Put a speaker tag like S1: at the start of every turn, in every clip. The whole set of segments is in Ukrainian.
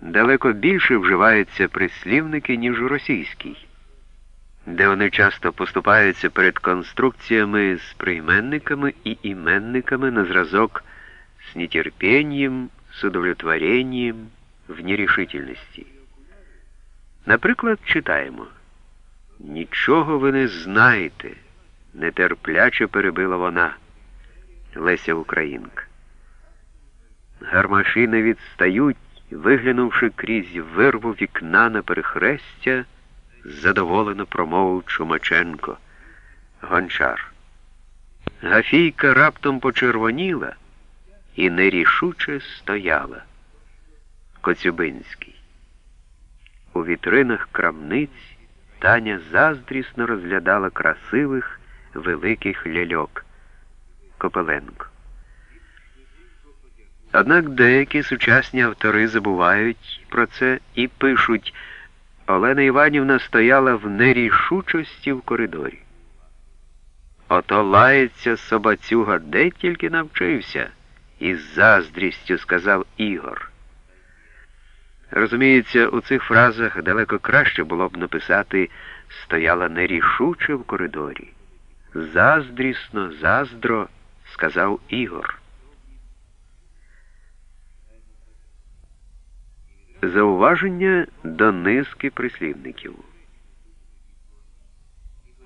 S1: далеко більше вживаються прислівники, ніж у російській, де вони часто поступаються перед конструкціями з прийменниками і іменниками на зразок з нетерпінням, з удовлетворенням, в нерешительності. Наприклад, читаємо Нічого ви не знаєте, нетерпляче перебила вона, Леся Українка. Гармаші не відстають, виглянувши крізь вирву вікна на перехрестя, задоволено промовив Чумаченко. Гончар. Гафійка раптом почервоніла і нерішуче стояла. Коцюбинський. У вітринах крамниць Таня заздрісно розглядала красивих великих ляльок. Копеленко. Однак деякі сучасні автори забувають про це і пишуть, Олена Іванівна стояла в нерішучості в коридорі. Ото лається собацюга, де тільки навчився, із заздрістю сказав Ігор. Розуміється, у цих фразах далеко краще було б написати стояла нерішуче в коридорі. Заздрісно, заздро, сказав Ігор. Зауваження до низки прислівників.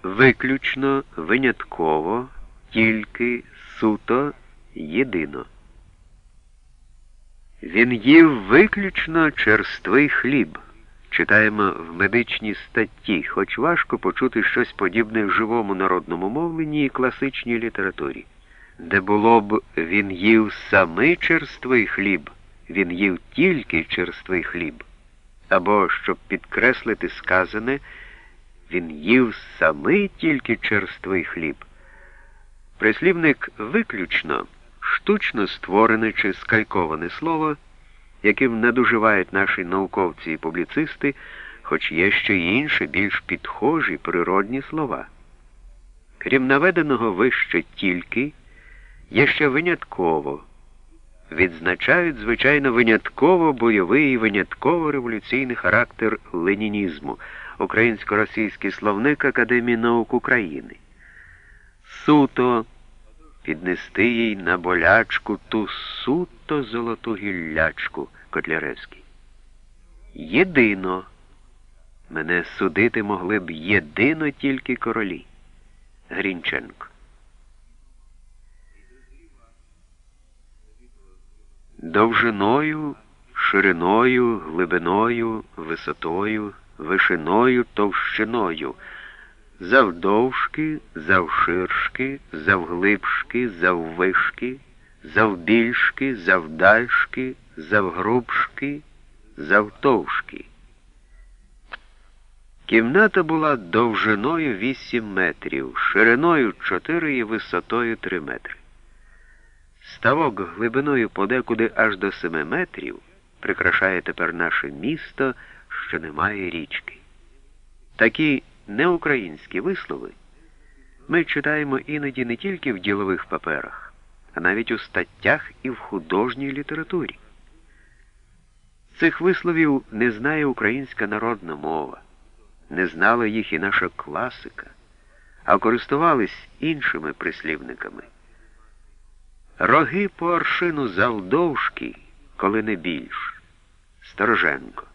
S1: Виключно, винятково, тільки, суто, єдино. Він їв виключно черствий хліб. Читаємо в медичній статті, хоч важко почути щось подібне в живому народному мовленні і класичній літературі, де було б він їв самий черствий хліб він їв тільки черствий хліб, або, щоб підкреслити сказане, він їв самий тільки черствий хліб. Прислівник виключно штучно створене чи скайковане слово, яким надуживають наші науковці і публіцисти, хоч є ще й інші більш підхожі природні слова. Крім наведеного вище тільки, є ще винятково відзначають, звичайно, винятково бойовий і винятково революційний характер ленінізму, українсько-російський словник Академії наук України. Суто піднести їй на болячку ту суто золоту гіллячку Котляревський. Єдино. Мене судити могли б єдино тільки королі. Грінченко. Довжиною, шириною, глибиною, висотою, вишиною, товщиною, завдовжки, завширшки, завглибшки, заввишки, завбільшки, завдальшки, завгрубшки, завтовшки. Кімната була довжиною 8 метрів, шириною 4 і висотою 3 метри. Ставок глибиною подекуди аж до семи метрів прикрашає тепер наше місто, що немає річки. Такі неукраїнські вислови ми читаємо іноді не тільки в ділових паперах, а навіть у статтях і в художній літературі. Цих висловів не знає українська народна мова, не знала їх і наша класика, а користувались іншими прислівниками. Роги по аршину завдовжки, коли не більш. Стороженко.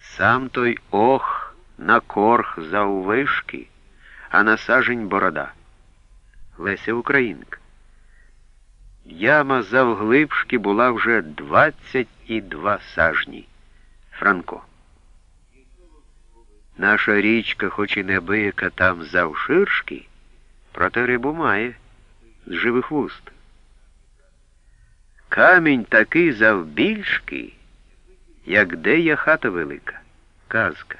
S1: Сам той ох на корх заввишки, а на сажень борода. Леся Українка. Яма завглибшки була вже двадцять і два сажні. Франко. Наша річка, хоч і не бияка там завширшки, проте рибу має з живих вуст. Камінь такий завбільшки, як де є хата велика, казка.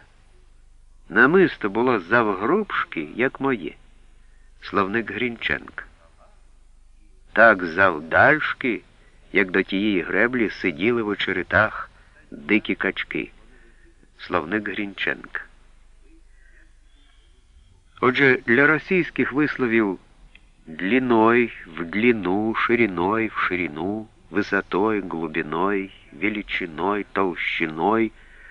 S1: Намисто було завгрубшки, як моє, словник Грінченка. Так завдальшки, як до тієї греблі сиділи в очеретах дикі качки, словник Грінченка. Отже, для російських висловів длиной в длину, шириной в ширину, высотой, глубиной, величиной, толщиной,